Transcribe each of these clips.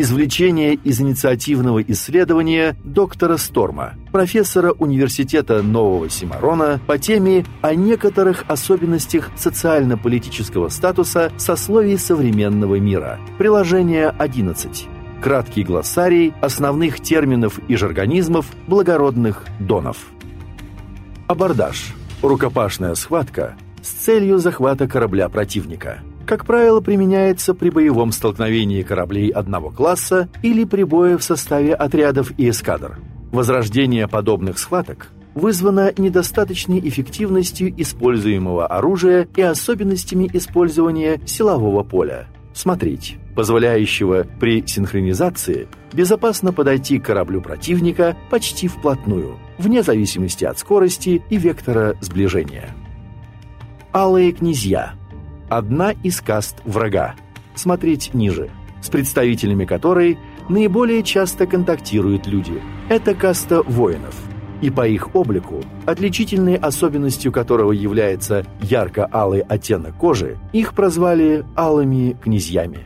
извлечение из инициативного исследования доктора Сторма, профессора Университета Нового Симарона по теме о некоторых особенностях социально-политического статуса сословий современного мира. Приложение 11. Краткий глоссарий основных терминов и жаргонизмов благородных донов. Абордаж. Рукопашная схватка с целью захвата корабля противника – как правило, применяется при боевом столкновении кораблей одного класса или при бое в составе отрядов и эскадр. Возрождение подобных схваток вызвано недостаточной эффективностью используемого оружия и особенностями использования силового поля. Смотреть, позволяющего при синхронизации безопасно подойти к кораблю противника почти вплотную, вне зависимости от скорости и вектора сближения. Алые князья – одна из каст врага. Смотреть ниже, с представителями которой наиболее часто контактируют люди. Это каста воинов. И по их облику, отличительной особенностью которого является ярко-алый оттенок кожи, их прозвали алыми князьями.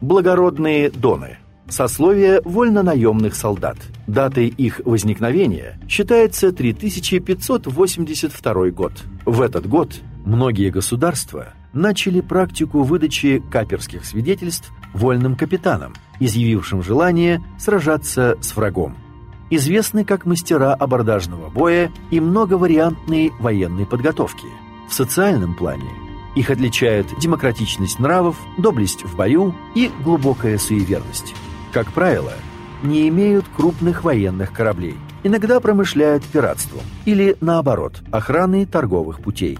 Благородные доны – Сословие вольнонаемных солдат. Датой их возникновения считается 3582 год. В этот год многие государства начали практику выдачи каперских свидетельств вольным капитанам, изъявившим желание сражаться с врагом. Известны как мастера абордажного боя и многовариантные военной подготовки. В социальном плане их отличают демократичность нравов, доблесть в бою и глубокая суеверность как правило, не имеют крупных военных кораблей. Иногда промышляют пиратством или, наоборот, охраной торговых путей.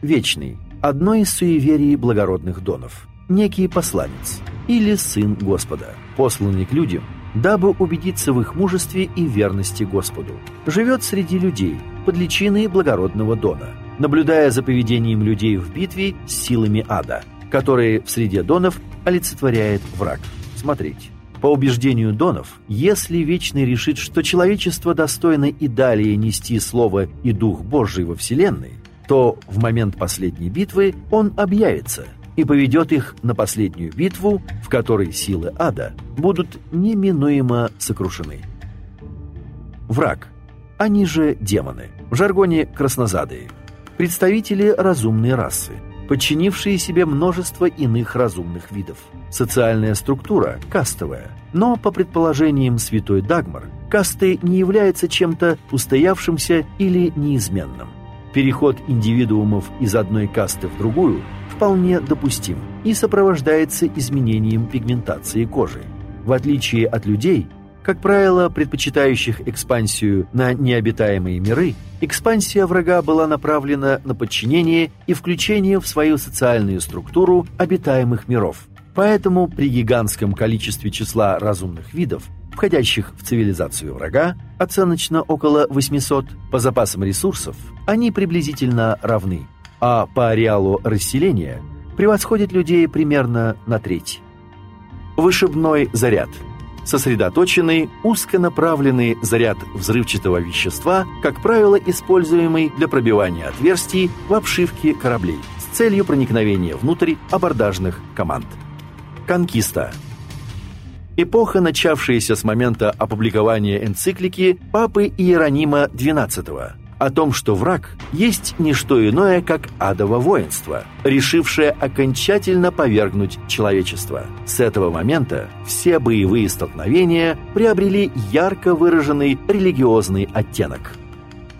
Вечный – одно из суеверий благородных донов. Некий посланец или сын Господа, посланный к людям, дабы убедиться в их мужестве и верности Господу. Живет среди людей, под личиной благородного дона, наблюдая за поведением людей в битве с силами ада, которые в среде донов олицетворяет враг смотреть. По убеждению Донов, если Вечный решит, что человечество достойно и далее нести Слово и Дух Божий во Вселенной, то в момент последней битвы он объявится и поведет их на последнюю битву, в которой силы ада будут неминуемо сокрушены. Враг. Они же демоны. В жаргоне краснозадые. Представители разумной расы – подчинившие себе множество иных разумных видов. Социальная структура – кастовая, но, по предположениям святой Дагмар, касты не являются чем-то устоявшимся или неизменным. Переход индивидуумов из одной касты в другую вполне допустим и сопровождается изменением пигментации кожи. В отличие от людей – как правило, предпочитающих экспансию на необитаемые миры, экспансия врага была направлена на подчинение и включение в свою социальную структуру обитаемых миров. Поэтому при гигантском количестве числа разумных видов, входящих в цивилизацию врага, оценочно около 800, по запасам ресурсов они приблизительно равны, а по ареалу расселения превосходят людей примерно на треть. Вышибной заряд – сосредоточенный, узконаправленный заряд взрывчатого вещества, как правило, используемый для пробивания отверстий в обшивке кораблей с целью проникновения внутрь абордажных команд. Конкиста. Эпоха, начавшаяся с момента опубликования энциклики Папы Иеронима XII – о том, что враг есть не что иное, как адово воинство, решившее окончательно повергнуть человечество. С этого момента все боевые столкновения приобрели ярко выраженный религиозный оттенок.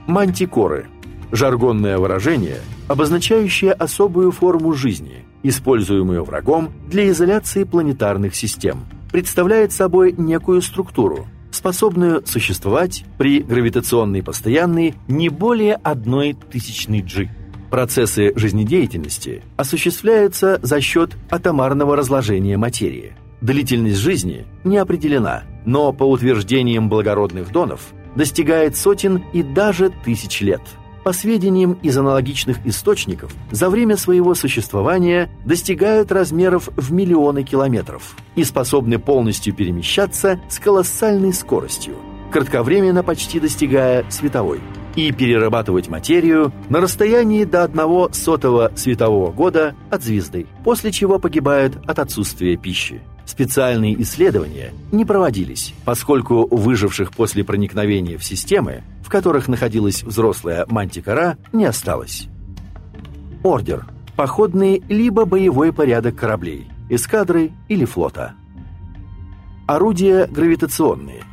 Мантикоры – жаргонное выражение, обозначающее особую форму жизни, используемую врагом для изоляции планетарных систем, представляет собой некую структуру – способную существовать при гравитационной постоянной не более одной тысячной G. Процессы жизнедеятельности осуществляются за счет атомарного разложения материи. Длительность жизни не определена, но по утверждениям благородных донов достигает сотен и даже тысяч лет – по сведениям из аналогичных источников, за время своего существования достигают размеров в миллионы километров и способны полностью перемещаться с колоссальной скоростью, кратковременно почти достигая световой. и перерабатывать материю на расстоянии до одного сотого светового года от звезды, после чего погибают от отсутствия пищи. Специальные исследования не проводились, поскольку выживших после проникновения в системы, в которых находилась взрослая мантикора, не осталось. Ордер. Походный либо боевой порядок кораблей, эскадры или флота. Орудия гравитационные.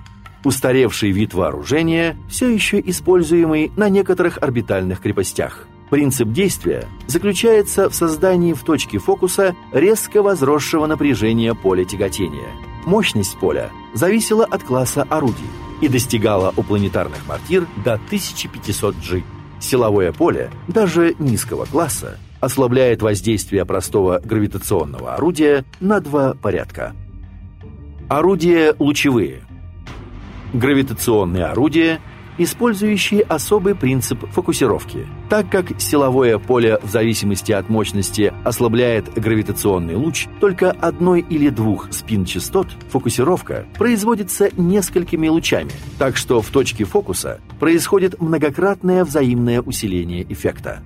Устаревший вид вооружения, все еще используемый на некоторых орбитальных крепостях. Принцип действия заключается в создании в точке фокуса резко возросшего напряжения поля тяготения. Мощность поля зависела от класса орудий и достигала у планетарных мортир до 1500 G. Силовое поле, даже низкого класса, ослабляет воздействие простого гравитационного орудия на два порядка. Орудия лучевые. Гравитационные орудия использующие особый принцип фокусировки. Так как силовое поле в зависимости от мощности ослабляет гравитационный луч только одной или двух спин-частот, фокусировка производится несколькими лучами, так что в точке фокуса происходит многократное взаимное усиление эффекта.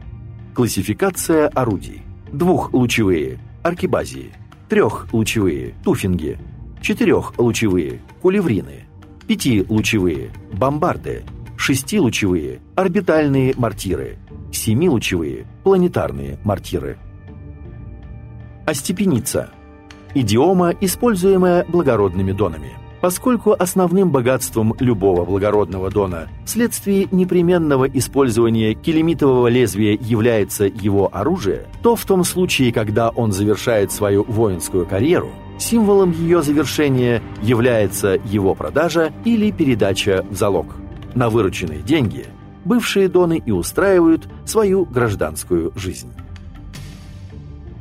Классификация орудий. Двухлучевые – аркибазии, трехлучевые – туфинги, четырехлучевые – кулеврины, пятилучевые – бомбарды – шестилучевые – орбитальные мортиры, семилучевые – планетарные мортиры. Остепеница – идиома, используемая благородными донами. Поскольку основным богатством любого благородного дона вследствие непременного использования килимитового лезвия является его оружие, то в том случае, когда он завершает свою воинскую карьеру, символом ее завершения является его продажа или передача в залог – на вырученные деньги бывшие доны и устраивают свою гражданскую жизнь.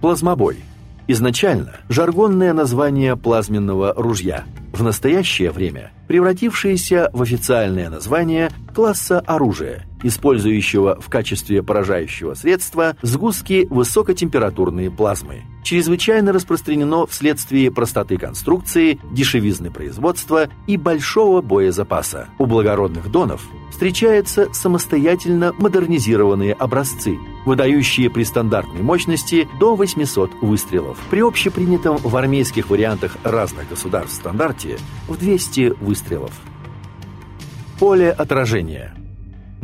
Плазмобой. Изначально жаргонное название плазменного ружья, в настоящее время превратившееся в официальное название класса оружия, использующего в качестве поражающего средства сгустки высокотемпературной плазмы – чрезвычайно распространено вследствие простоты конструкции, дешевизны производства и большого боезапаса. У благородных донов встречаются самостоятельно модернизированные образцы, выдающие при стандартной мощности до 800 выстрелов. При общепринятом в армейских вариантах разных государств стандарте в 200 выстрелов. Поле отражения.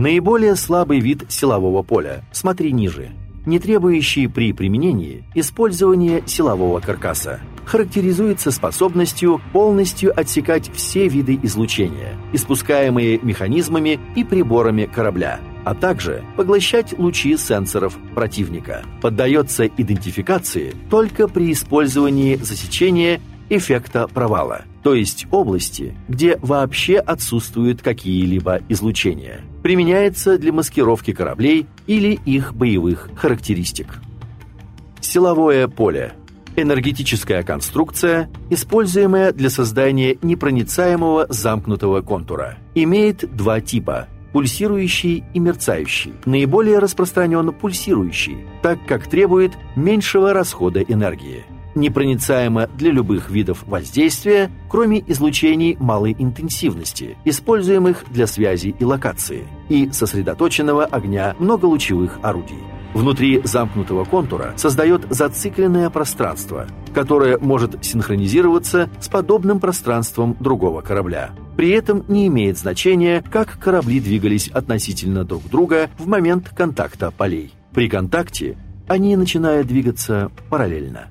Наиболее слабый вид силового поля. Смотри ниже не требующий при применении использования силового каркаса. Характеризуется способностью полностью отсекать все виды излучения, испускаемые механизмами и приборами корабля, а также поглощать лучи сенсоров противника. Поддается идентификации только при использовании засечения эффекта провала, то есть области, где вообще отсутствуют какие-либо излучения. Применяется для маскировки кораблей или их боевых характеристик. Силовое поле – энергетическая конструкция, используемая для создания непроницаемого замкнутого контура. Имеет два типа – пульсирующий и мерцающий. Наиболее распространен пульсирующий, так как требует меньшего расхода энергии непроницаемо для любых видов воздействия, кроме излучений малой интенсивности, используемых для связи и локации, и сосредоточенного огня многолучевых орудий. Внутри замкнутого контура создает зацикленное пространство, которое может синхронизироваться с подобным пространством другого корабля. При этом не имеет значения, как корабли двигались относительно друг друга в момент контакта полей. При контакте они начинают двигаться параллельно.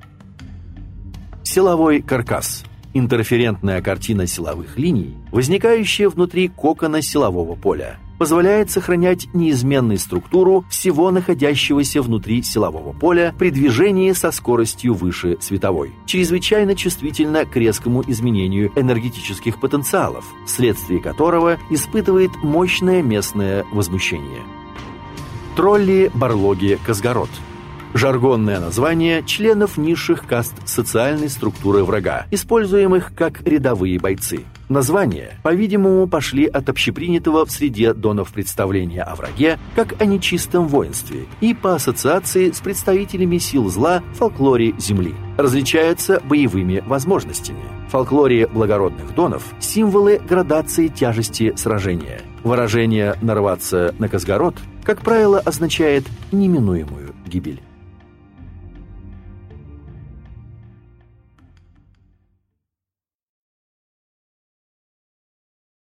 Силовой каркас – интерферентная картина силовых линий, возникающая внутри кокона силового поля, позволяет сохранять неизменную структуру всего находящегося внутри силового поля при движении со скоростью выше световой, чрезвычайно чувствительно к резкому изменению энергетических потенциалов, вследствие которого испытывает мощное местное возмущение. Тролли, барлоги, Казгород – жаргонное название членов низших каст социальной структуры врага, используемых как рядовые бойцы. Названия, по-видимому, пошли от общепринятого в среде донов представления о враге как о нечистом воинстве и по ассоциации с представителями сил зла в фолклоре Земли. Различаются боевыми возможностями. В фолклоре благородных донов символы градации тяжести сражения – Выражение «нарваться на Казгород», как правило, означает неминуемую гибель.